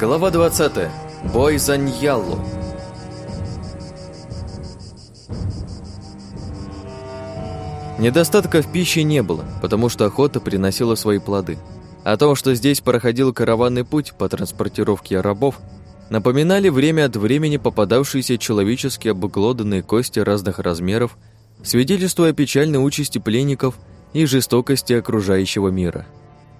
Глава 20. Бой за Ньяллу. Недостатка в пище не было, потому что охота приносила свои плоды. О том, что здесь проходил караванный путь по транспортировке рабов, напоминали время от времени попадавшиеся человеческие обглоданные кости разных размеров, свидетельствуя о печальной участи пленников и жестокости окружающего мира.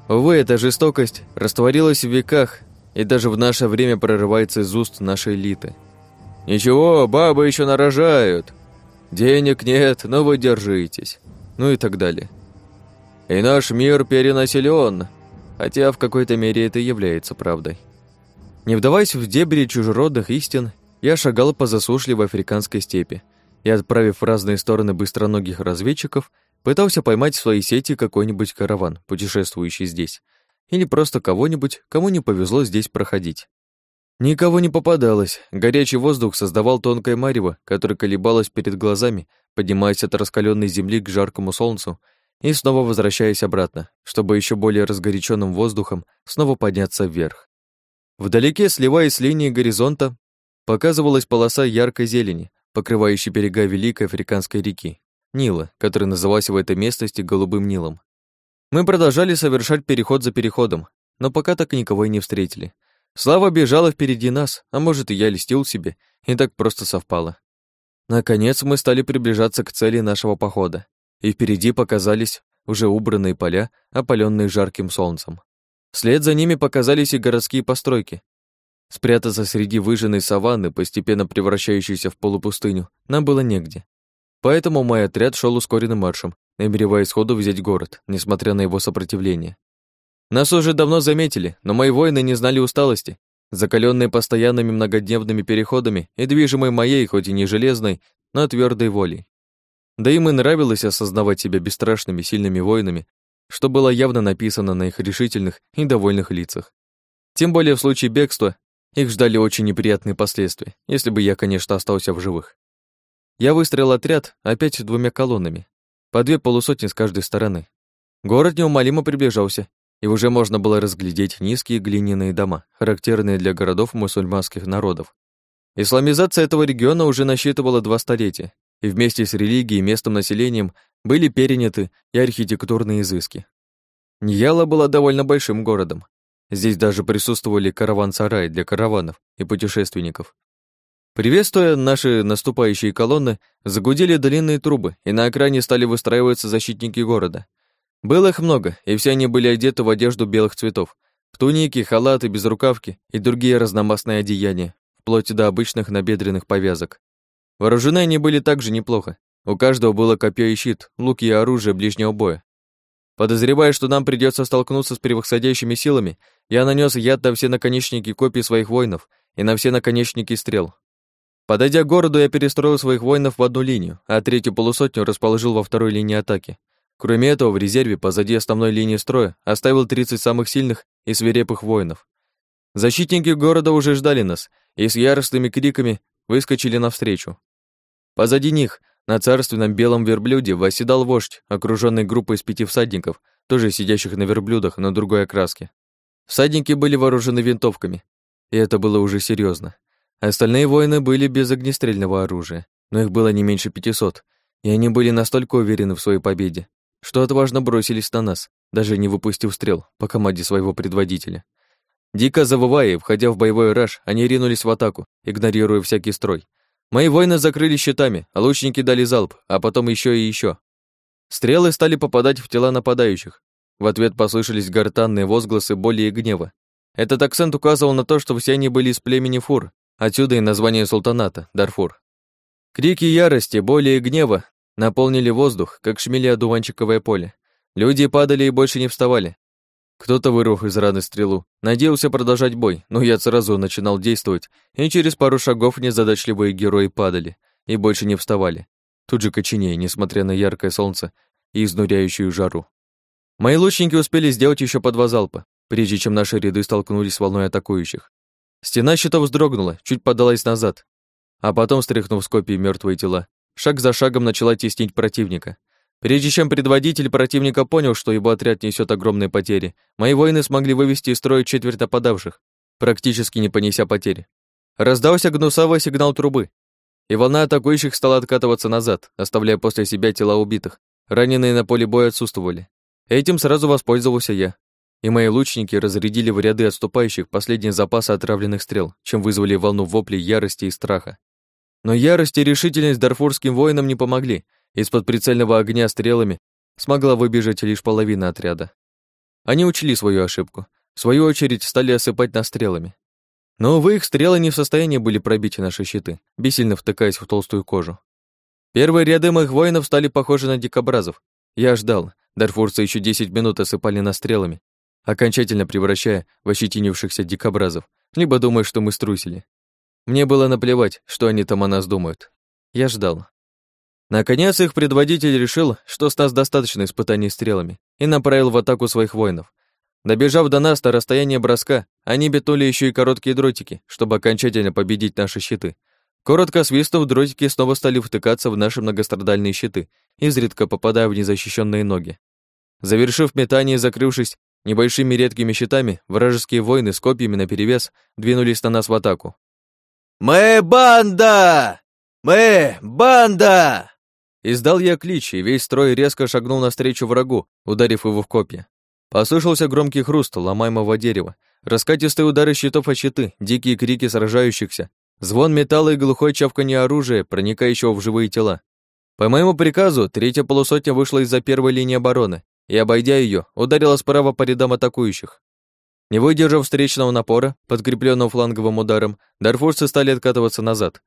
Увы, эта жестокость растворилась в веках и даже в наше время прорывается из уст нашей элиты. «Ничего, бабы еще нарожают. Денег нет, но вы держитесь». Ну и так далее. И наш мир перенаселен, хотя в какой-то мере это является правдой. Не вдаваясь в дебри чужеродных истин, я шагал по засушливой африканской степи и, отправив в разные стороны быстроногих разведчиков, пытался поймать в свои сети какой-нибудь караван, путешествующий здесь, или просто кого-нибудь, кому не повезло здесь проходить. Никого не попадалось. Горячий воздух создавал тонкое марево, которое колебалось перед глазами, поднимаясь от раскаленной земли к жаркому солнцу и снова возвращаясь обратно, чтобы еще более разгоряченным воздухом снова подняться вверх. Вдалеке, сливаясь с линией горизонта, показывалась полоса яркой зелени, покрывающей берега Великой Африканской реки, Нила, которая называлась в этой местности Голубым Нилом. Мы продолжали совершать переход за переходом, но пока так никого и не встретили. Слава бежала впереди нас, а может, и я листил себе, и так просто совпало. Наконец мы стали приближаться к цели нашего похода, и впереди показались уже убранные поля, опаленные жарким солнцем. Вслед за ними показались и городские постройки. Спрятаться среди выжженной саванны, постепенно превращающейся в полупустыню, нам было негде. Поэтому мой отряд шел ускоренным маршем, намереваясь сходу взять город, несмотря на его сопротивление. Нас уже давно заметили, но мои воины не знали усталости, закаленные постоянными многодневными переходами и движимой моей, хоть и не железной, но твердой волей. Да им и нравилось осознавать себя бесстрашными, сильными воинами, что было явно написано на их решительных и довольных лицах. Тем более в случае бегства их ждали очень неприятные последствия, если бы я, конечно, остался в живых. Я выстроил отряд опять двумя колоннами, по две полусотни с каждой стороны. Город неумолимо приближался, и уже можно было разглядеть низкие глиняные дома, характерные для городов мусульманских народов. Исламизация этого региона уже насчитывала два столетия, и вместе с религией и местным населением были переняты и архитектурные изыски. Ньяла была довольно большим городом. Здесь даже присутствовали караван-сараи для караванов и путешественников, Приветствуя наши наступающие колонны, загудели длинные трубы, и на экране стали выстраиваться защитники города. Было их много, и все они были одеты в одежду белых цветов, в туники, халаты, безрукавки и другие разномастные одеяния, вплоть до обычных набедренных повязок. Вооружены они были также неплохо. У каждого было копье и щит, луки и оружие ближнего боя. Подозревая, что нам придется столкнуться с превосходящими силами, я нанес яд на все наконечники копий своих воинов и на все наконечники стрел, Подойдя к городу, я перестроил своих воинов в одну линию, а третью полусотню расположил во второй линии атаки. Кроме этого, в резерве позади основной линии строя оставил 30 самых сильных и свирепых воинов. Защитники города уже ждали нас и с яростными криками выскочили навстречу. Позади них, на царственном белом верблюде, восседал вождь, окруженный группой из пяти всадников, тоже сидящих на верблюдах на другой окраске. Всадники были вооружены винтовками, и это было уже серьезно. Остальные воины были без огнестрельного оружия, но их было не меньше пятисот, и они были настолько уверены в своей победе, что отважно бросились на нас, даже не выпустив стрел по команде своего предводителя. Дико завывая входя в боевой раж, они ринулись в атаку, игнорируя всякий строй. Мои воины закрыли щитами, а лучники дали залп, а потом еще и еще. Стрелы стали попадать в тела нападающих. В ответ послышались гортанные возгласы боли и гнева. Этот акцент указывал на то, что все они были из племени фур, Отсюда и название султаната – Дарфур. Крики ярости, боли и гнева наполнили воздух, как шмели одуванчиковое поле. Люди падали и больше не вставали. Кто-то, вырвав из раны стрелу, надеялся продолжать бой, но я сразу начинал действовать, и через пару шагов незадачливые герои падали и больше не вставали. Тут же коченее, несмотря на яркое солнце и изнуряющую жару. Мои лучники успели сделать еще по два залпа, прежде чем наши ряды столкнулись с волной атакующих. Стена щитов вздрогнула, чуть подалась назад, а потом, стряхнув с копий мертвые тела, шаг за шагом начала теснить противника. Прежде чем предводитель противника понял, что его отряд несет огромные потери, мои воины смогли вывести из строя четверть нападавших. практически не понеся потери. Раздался гнусавый сигнал трубы, и волна атакующих стала откатываться назад, оставляя после себя тела убитых. Раненые на поле боя отсутствовали. Этим сразу воспользовался я, и мои лучники разрядили в ряды отступающих последние запасы отравленных стрел, чем вызвали волну воплей ярости и страха. Но ярость и решительность дарфурским воинам не помогли. Из-под прицельного огня стрелами смогла выбежать лишь половина отряда. Они учли свою ошибку. В свою очередь стали осыпать нас стрелами. Но, увы, их стрелы не в состоянии были пробить наши щиты, бессильно втыкаясь в толстую кожу. Первые ряды моих воинов стали похожи на дикобразов. Я ждал. Дарфурцы еще 10 минут осыпали нас стрелами, окончательно превращая в ощетинившихся дикобразов, либо думая, что мы струсили. Мне было наплевать, что они там о нас думают. Я ждал. Наконец их предводитель решил, что с нас достаточно испытаний стрелами, и направил в атаку своих воинов. Добежав до нас на расстояние броска, они бетули еще и короткие дротики, чтобы окончательно победить наши щиты. Коротко свистнув, дротики снова стали втыкаться в наши многострадальные щиты, изредка попадая в незащищенные ноги. Завершив метание и закрывшись небольшими редкими щитами, вражеские воины с копьями наперевес двинулись на нас в атаку. «Мы банда! Мы банда!» Издал я клич, и весь строй резко шагнул навстречу врагу, ударив его в копья. Послышался громкий хруст ломаемого дерева, раскатистые удары щитов о щиты, дикие крики сражающихся, звон металла и глухой чавканье оружия, проникающего в живые тела. По моему приказу, третья полусотня вышла из-за первой линии обороны и, обойдя ее, ударила справа по рядам атакующих. Не выдержав встречного напора, подкрепленного фланговым ударом, дарфурцы стали откатываться назад.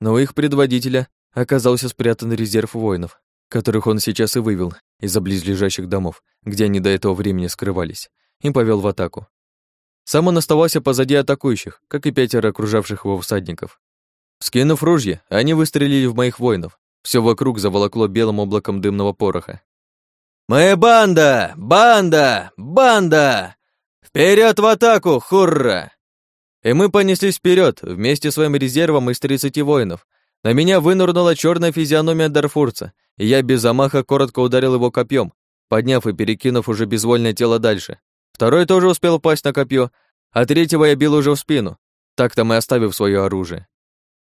Но у их предводителя оказался спрятан резерв воинов, которых он сейчас и вывел из-за близлежащих домов, где они до этого времени скрывались, и повел в атаку. Сам он оставался позади атакующих, как и пятеро окружавших его всадников. Скинув ружья, они выстрелили в моих воинов. Все вокруг заволокло белым облаком дымного пороха. «Мы банда! Банда! Банда!» Вперед в атаку, хурра!» И мы понеслись вперед вместе с своим резервом из 30 воинов. На меня вынырнула черная физиономия Дарфурца, и я без замаха коротко ударил его копьем, подняв и перекинув уже безвольное тело дальше. Второй тоже успел упасть на копье, а третьего я бил уже в спину, так-то мы оставив свое оружие.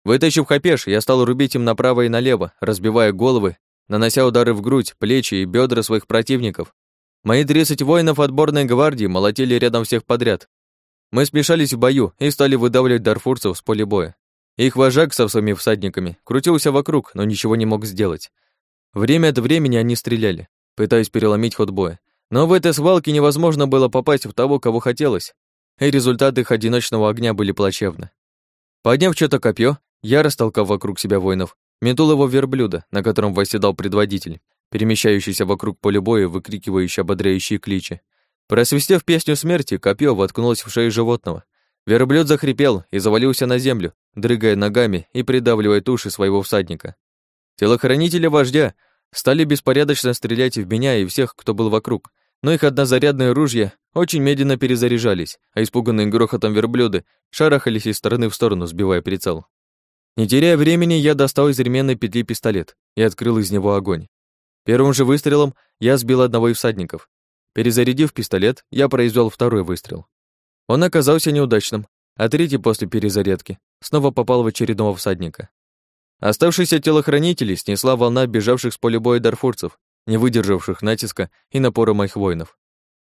Вытащив хапеш, я стал рубить им направо и налево, разбивая головы, нанося удары в грудь, плечи и бедра своих противников, Мои 30 воинов отборной гвардии молотили рядом всех подряд. Мы смешались в бою и стали выдавливать дарфурцев с поля боя. Их вожак со своими всадниками крутился вокруг, но ничего не мог сделать. Время от времени они стреляли, пытаясь переломить ход боя. Но в этой свалке невозможно было попасть в того, кого хотелось, и результаты их одиночного огня были плачевны. Подняв что-то копье, я, растолкав вокруг себя воинов, метнул его верблюда, на котором восседал предводитель, перемещающийся вокруг поля боя, выкрикивающий ободряющие кличи. Просвистев песню смерти, копье воткнулось в шею животного. Верблюд захрипел и завалился на землю, дрыгая ногами и придавливая туши своего всадника. Телохранители вождя стали беспорядочно стрелять в меня и всех, кто был вокруг, но их однозарядные ружья очень медленно перезаряжались, а испуганные грохотом верблюды шарахались из стороны в сторону, сбивая прицел. Не теряя времени, я достал из ременной петли пистолет и открыл из него огонь. Первым же выстрелом я сбил одного из всадников. Перезарядив пистолет, я произвел второй выстрел. Он оказался неудачным, а третий после перезарядки снова попал в очередного всадника. Оставшиеся телохранители снесла волна бежавших с поля боя дарфурцев, не выдержавших натиска и напора моих воинов.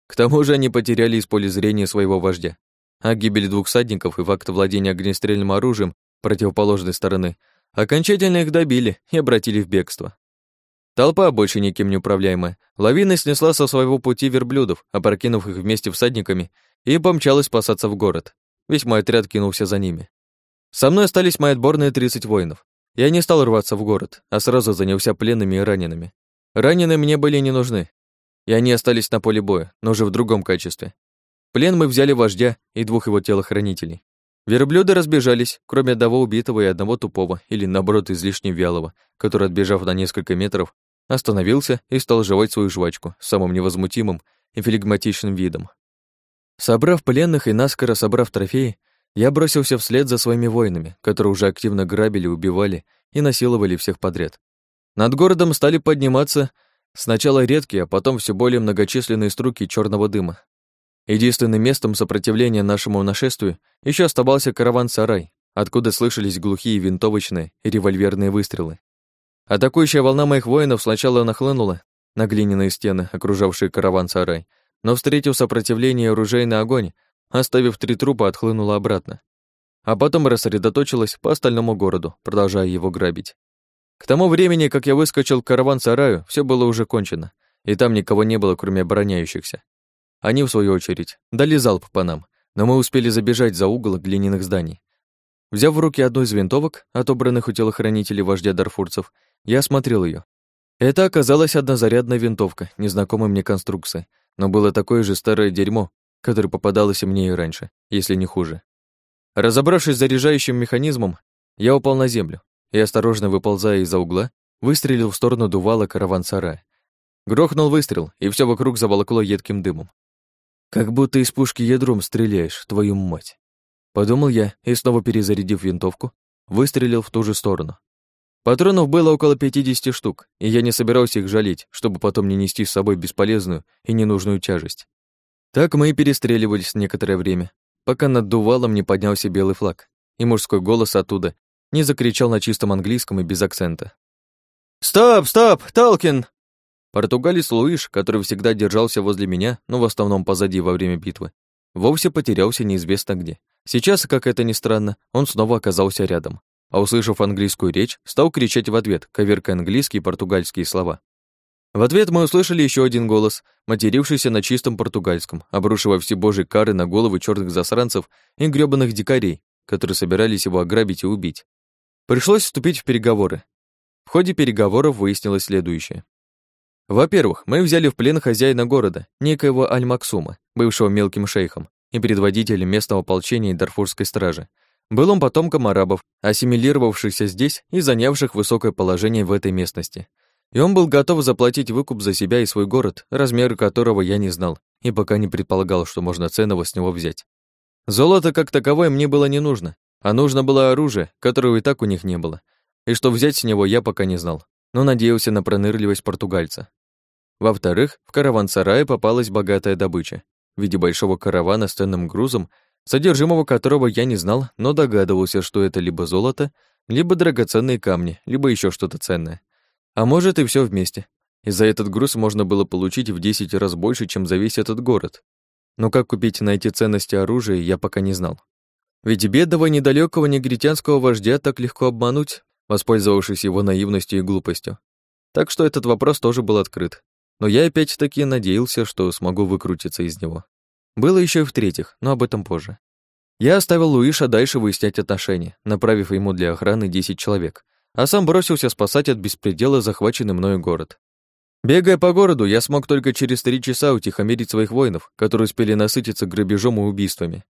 К тому же они потеряли из поля зрения своего вождя, а гибель двух всадников и факт владения огнестрельным оружием противоположной стороны окончательно их добили и обратили в бегство. Толпа, больше никем не управляемая, лавина снесла со своего пути верблюдов, опрокинув их вместе всадниками, и помчалась спасаться в город. Весь мой отряд кинулся за ними. Со мной остались мои отборные 30 воинов. Я не стал рваться в город, а сразу занялся пленными и ранеными. Раненые мне были не нужны, и они остались на поле боя, но уже в другом качестве. плен мы взяли вождя и двух его телохранителей. Верблюды разбежались, кроме одного убитого и одного тупого, или, наоборот, излишне вялого, который, отбежав на несколько метров, Остановился и стал жевать свою жвачку самым невозмутимым и флегматичным видом. Собрав пленных и наскоро собрав трофеи, я бросился вслед за своими воинами, которые уже активно грабили, убивали и насиловали всех подряд. Над городом стали подниматься сначала редкие, а потом все более многочисленные струки черного дыма. Единственным местом сопротивления нашему нашествию еще оставался караван-сарай, откуда слышались глухие винтовочные и револьверные выстрелы. Атакующая волна моих воинов сначала нахлынула на глиняные стены, окружавшие караван-сарай, но, встретив сопротивление и оружейный огонь, оставив три трупа, отхлынула обратно. А потом рассредоточилась по остальному городу, продолжая его грабить. К тому времени, как я выскочил к караван-сараю, все было уже кончено, и там никого не было, кроме обороняющихся. Они, в свою очередь, дали залп по нам, но мы успели забежать за угол глиняных зданий. Взяв в руки одну из винтовок, отобранных у телохранителей вождя дарфурцев, я осмотрел ее. Это оказалась однозарядная винтовка, незнакомой мне конструкции, но было такое же старое дерьмо, которое попадалось мне и раньше, если не хуже. Разобравшись с заряжающим механизмом, я упал на землю и, осторожно выползая из-за угла, выстрелил в сторону дувала караван-сарая. Грохнул выстрел, и все вокруг заволокло едким дымом. «Как будто из пушки ядром стреляешь, твою мать!» Подумал я и, снова перезарядив винтовку, выстрелил в ту же сторону. Патронов было около 50 штук, и я не собирался их жалеть, чтобы потом не нести с собой бесполезную и ненужную тяжесть. Так мы и перестреливались некоторое время, пока над дувалом не поднялся белый флаг, и мужской голос оттуда не закричал на чистом английском и без акцента. «Стоп, стоп, Толкин!» Португалец Луиш, который всегда держался возле меня, но в основном позади во время битвы, вовсе потерялся неизвестно где. Сейчас, как это ни странно, он снова оказался рядом, а услышав английскую речь, стал кричать в ответ, коверкая английские и португальские слова. В ответ мы услышали еще один голос, матерившийся на чистом португальском, обрушивая все божьи кары на головы черных засранцев и грёбаных дикарей, которые собирались его ограбить и убить. Пришлось вступить в переговоры. В ходе переговоров выяснилось следующее. Во-первых, мы взяли в плен хозяина города, некоего Аль-Максума, бывшего мелким шейхом и предводителем местного ополчения и Дарфурской стражи. Был он потомком арабов, ассимилировавшихся здесь и занявших высокое положение в этой местности – и он был готов заплатить выкуп за себя и свой город, размеры которого я не знал и пока не предполагал, что можно ценного с него взять. Золото как таковое мне было не нужно, а нужно было оружие, которого и так у них не было. И что взять с него я пока не знал, но надеялся на пронырливость португальца. Во-вторых, в караван-сарае попалась богатая добыча в виде большого каравана с ценным грузом, содержимого которого я не знал, но догадывался, что это либо золото, либо драгоценные камни, либо еще что-то ценное. А может и все вместе. И за этот груз можно было получить в 10 раз больше, чем за весь этот город. Но как купить на эти ценности оружие, я пока не знал. Ведь бедного недалекого негритянского вождя так легко обмануть, воспользовавшись его наивностью и глупостью. Так что этот вопрос тоже был открыт. Но я опять-таки надеялся, что смогу выкрутиться из него. Было еще и в-третьих, но об этом позже. Я оставил Луиша дальше выяснять отношения, направив ему для охраны 10 человек, а сам бросился спасать от беспредела захваченный мною город. Бегая по городу, я смог только через три часа утихомирить своих воинов, которые успели насытиться грабежом и убийствами.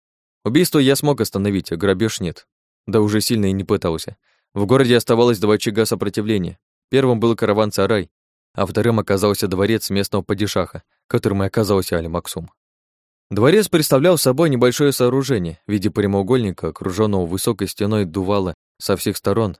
Убийство я смог остановить, а грабеж нет. Да уже сильно и не пытался. В городе оставалось два очага сопротивления. Первым был караван-сарай, а вторым оказался дворец местного падишаха, которым и оказался Али-Максум. Дворец представлял собой небольшое сооружение в виде прямоугольника, окруженного высокой стеной дувала со всех сторон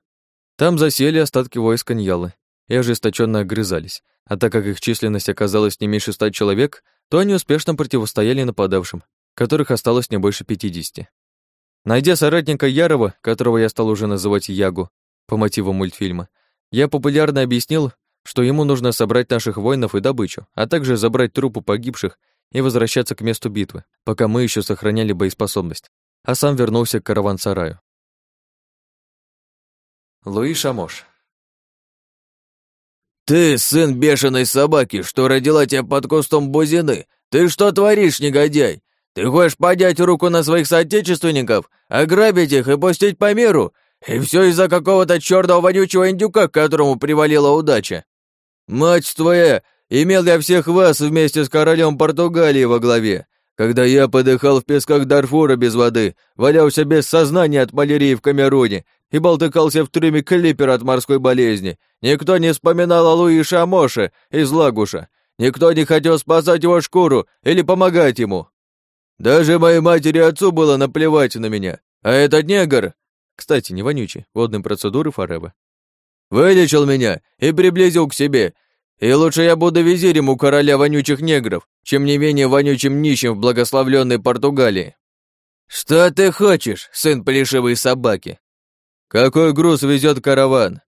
там засели остатки войска Ньялы и ожесточенно огрызались, а так как их численность оказалась не меньше ста человек, то они успешно противостояли нападавшим, которых осталось не больше пятидесяти. Найдя соратника Ярова, которого я стал уже называть Ягу по мотиву мультфильма, я популярно объяснил, что ему нужно собрать наших воинов и добычу, а также забрать трупы погибших и возвращаться к месту битвы, пока мы еще сохраняли боеспособность, а сам вернулся к караван-сараю. Луи Шамош. «Ты, сын бешеной собаки, что родила тебя под кустом бузины! Ты что творишь, негодяй? Ты хочешь поднять руку на своих соотечественников, ограбить их и пустить по миру? И все из-за какого-то черного вонючего индюка, к которому привалила удача! Мать твоя, имел я всех вас вместе с королем Португалии во главе, когда я подыхал в песках Дарфура без воды, валялся без сознания от малярии в Камеруне и болтыкался в трюме клипера от морской болезни. Никто не вспоминал о Луи Шамоше из Лагуша. Никто не хотел спасать его шкуру или помогать ему. Даже моей матери и отцу было наплевать на меня. А этот негр... Кстати, не вонючий, водные процедуры Фарева. Вылечил меня и приблизил к себе. И лучше я буду визирем у короля вонючих негров, чем не менее вонючим нищим в благословленной Португалии. Что ты хочешь, сын плешивой собаки? Какой груз везет караван?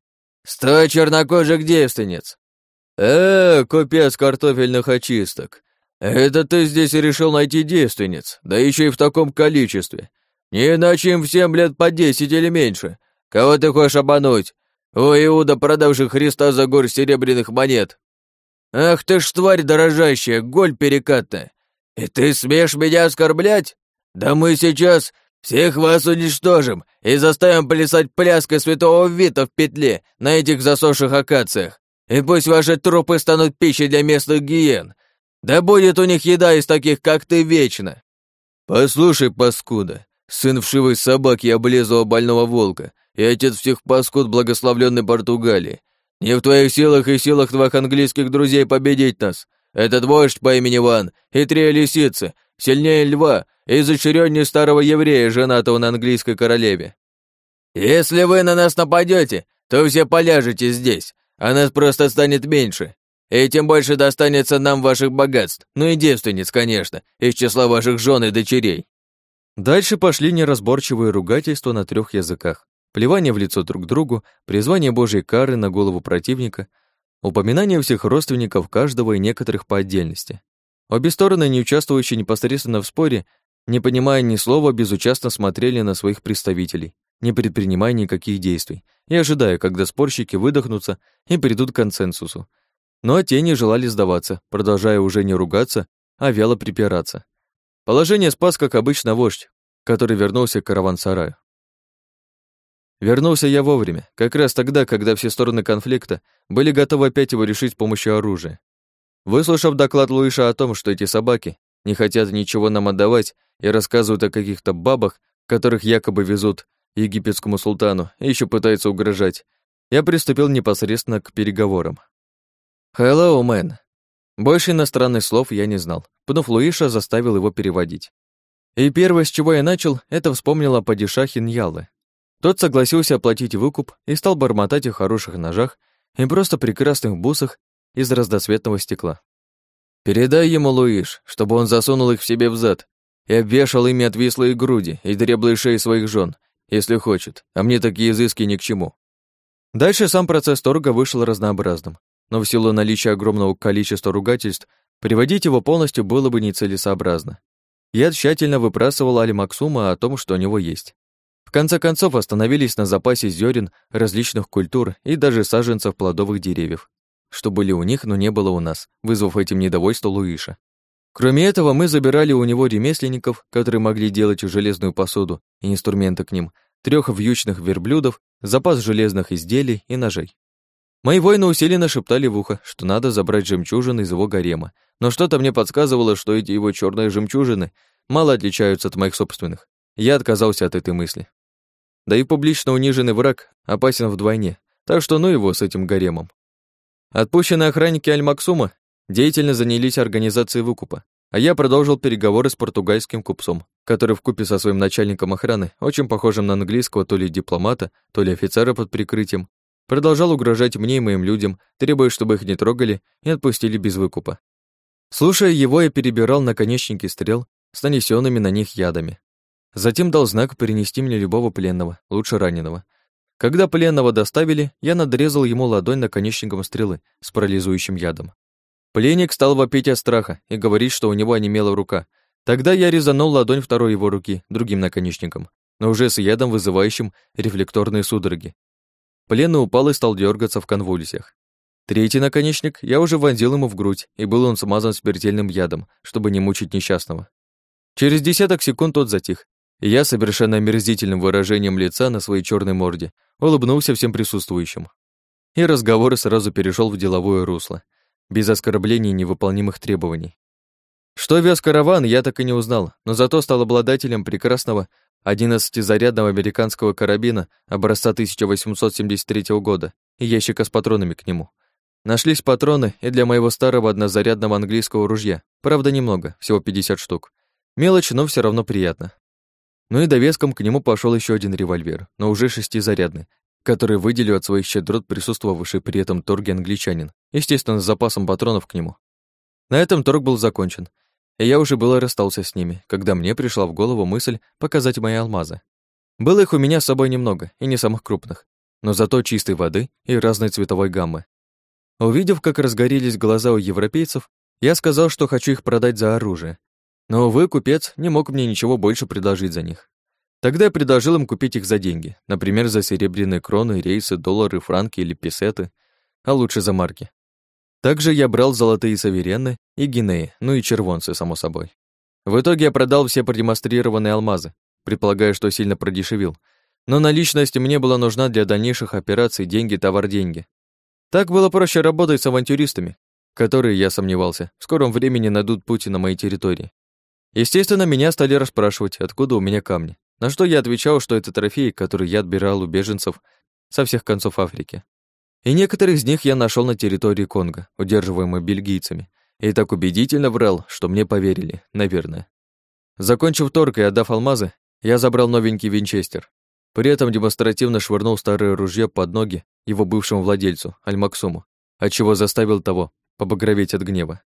Сто чернокожих девственниц. Э, купец картофельных очисток. Это ты здесь решил найти девственниц, да еще и в таком количестве. Не иначе им всем лет по десять или меньше. Кого ты хочешь обмануть? О, Иуда, продавший Христа за горсть серебряных монет. Ах ты ж тварь дорожащая, голь перекатная. И ты смеешь меня оскорблять? Да мы сейчас всех вас уничтожим и заставим плясать пляской святого Вита в петле на этих засохших акациях. И пусть ваши трупы станут пищей для местных гиен. Да будет у них еда из таких, как ты, вечно. Послушай, паскуда, сын вшивой собаки облезлого больного волка, и отец всех паскуд благословленной Португалии. Не в твоих силах и силах твоих английских друзей победить нас. Этот вождь по имени Ван и три лисицы, сильнее льва и изощреннее старого еврея, женатого на английской королеве. Если вы на нас нападете, то все поляжете здесь, а нас просто станет меньше. И тем больше достанется нам ваших богатств, ну и девственниц, конечно, из числа ваших жен и дочерей. Дальше пошли неразборчивые ругательства на трех языках плевание в лицо друг другу, призвание Божьей кары на голову противника, упоминание всех родственников каждого и некоторых по отдельности. Обе стороны, не участвующие непосредственно в споре, не понимая ни слова, безучастно смотрели на своих представителей, не предпринимая никаких действий, и ожидая, когда спорщики выдохнутся и придут к консенсусу. Но те не желали сдаваться, продолжая уже не ругаться, а вяло припираться. Положение спас, как обычно, вождь, который вернулся к караван-сараю. Вернулся я вовремя, как раз тогда, когда все стороны конфликта были готовы опять его решить с помощью оружия. Выслушав доклад Луиша о том, что эти собаки не хотят ничего нам отдавать и рассказывают о каких-то бабах, которых якобы везут египетскому султану и еще пытаются угрожать, я приступил непосредственно к переговорам. «Hello, man». Больше иностранных слов я не знал. Пнув Луиша, заставил его переводить. И первое, с чего я начал, это вспомнил о падишахе Ньялы, тот согласился оплатить выкуп и стал бормотать о хороших ножах и просто прекрасных бусах из разноцветного стекла. «Передай ему, Луиш, чтобы он засунул их в себе в зад и обвешал ими отвислые груди и дреблые шеи своих жен, если хочет, а мне такие изыски ни к чему». Дальше сам процесс торга вышел разнообразным, но в силу наличия огромного количества ругательств приводить его полностью было бы нецелесообразно. Я тщательно выпрасывал Али Максума о том, что у него есть конце концов остановились на запасе зерен различных культур и даже саженцев плодовых деревьев, что были у них, но не было у нас, вызвав этим недовольство Луиша. Кроме этого, мы забирали у него ремесленников, которые могли делать железную посуду и инструменты к ним, трех вьючных верблюдов, запас железных изделий и ножей. Мои воины усиленно шептали в ухо, что надо забрать жемчужины из его гарема, но что-то мне подсказывало, что эти его черные жемчужины мало отличаются от моих собственных. Я отказался от этой мысли. Да и публично униженный враг опасен вдвойне, так что ну его с этим гаремом. Отпущенные охранники Аль-Максума деятельно занялись организацией выкупа, а я продолжил переговоры с португальским купцом, который вкупе со своим начальником охраны, очень похожим на английского то ли дипломата, то ли офицера под прикрытием, продолжал угрожать мне и моим людям, требуя, чтобы их не трогали и отпустили без выкупа. Слушая его, я перебирал наконечники стрел с нанесенными на них ядами. Затем дал знак перенести мне любого пленного, лучше раненого. Когда пленного доставили, я надрезал ему ладонь наконечником стрелы с парализующим ядом. Пленник стал вопить от страха и говорить, что у него онемела рука. Тогда я резанул ладонь второй его руки другим наконечником, но уже с ядом, вызывающим рефлекторные судороги. Пленный упал и стал дергаться в конвульсиях. Третий наконечник я уже вонзил ему в грудь, и был он смазан смертельным ядом, чтобы не мучить несчастного. Через десяток секунд тот затих, я, совершенно омерзительным выражением лица на своей черной морде, улыбнулся всем присутствующим. И разговор сразу перешел в деловое русло, без оскорблений и невыполнимых требований. Что вез караван, я так и не узнал, но зато стал обладателем прекрасного 11-зарядного американского карабина образца 1873 года и ящика с патронами к нему. Нашлись патроны и для моего старого однозарядного английского ружья, правда немного, всего 50 штук. Мелочь, но все равно приятно. Ну и довеском к нему пошел еще один револьвер, но уже шестизарядный, который выделил от своих щедрот присутствовавший при этом торге англичанин, естественно, с запасом патронов к нему. На этом торг был закончен, и я уже было расстался с ними, когда мне пришла в голову мысль показать мои алмазы. Было их у меня с собой немного, и не самых крупных, но зато чистой воды и разной цветовой гаммы. Увидев, как разгорелись глаза у европейцев, я сказал, что хочу их продать за оружие. Но, увы, купец не мог мне ничего больше предложить за них. Тогда я предложил им купить их за деньги, например, за серебряные кроны, рейсы, доллары, франки или песеты, а лучше за марки. Также я брал золотые саверены и гинеи, ну и червонцы, само собой. В итоге я продал все продемонстрированные алмазы, предполагая, что сильно продешевил. Но наличность мне была нужна для дальнейших операций деньги, товар, деньги. Так было проще работать с авантюристами, которые, я сомневался, в скором времени найдут путь на моей территории. Естественно, меня стали расспрашивать, откуда у меня камни. На что я отвечал, что это трофеи, которые я отбирал у беженцев со всех концов Африки. И некоторых из них я нашел на территории Конго, удерживаемой бельгийцами, и так убедительно врал, что мне поверили, наверное. Закончив торг и отдав алмазы, я забрал новенький винчестер. При этом демонстративно швырнул старое ружье под ноги его бывшему владельцу, Альмаксуму, отчего заставил того побагроветь от гнева.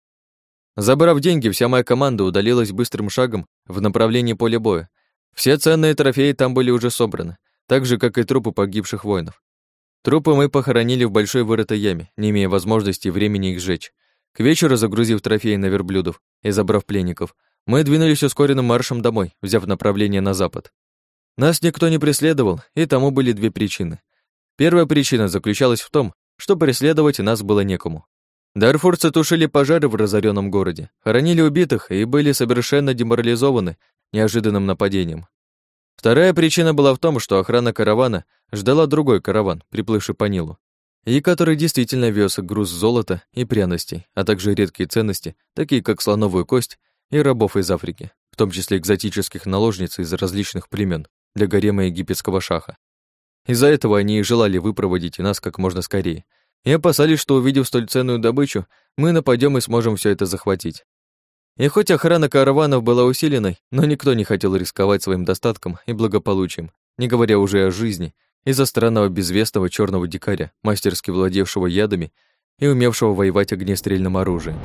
Забрав деньги, вся моя команда удалилась быстрым шагом в направлении поля боя. Все ценные трофеи там были уже собраны, так же, как и трупы погибших воинов. Трупы мы похоронили в большой вырытой яме, не имея возможности и времени их сжечь. К вечеру, загрузив трофеи на верблюдов и забрав пленников, мы двинулись ускоренным маршем домой, взяв направление на запад. Нас никто не преследовал, и тому были две причины. Первая причина заключалась в том, что преследовать нас было некому. Дарфурцы тушили пожары в разоренном городе, хоронили убитых и были совершенно деморализованы неожиданным нападением. Вторая причина была в том, что охрана каравана ждала другой караван, приплывший по Нилу, и который действительно вез груз золота и пряностей, а также редкие ценности, такие как слоновую кость и рабов из Африки, в том числе экзотических наложниц из различных племен для гарема египетского шаха. Из-за этого они и желали выпроводить нас как можно скорее, и опасались, что, увидев столь ценную добычу, мы нападем и сможем все это захватить. И хоть охрана караванов была усиленной, но никто не хотел рисковать своим достатком и благополучием, не говоря уже о жизни, из-за странного безвестного черного дикаря, мастерски владевшего ядами и умевшего воевать огнестрельным оружием.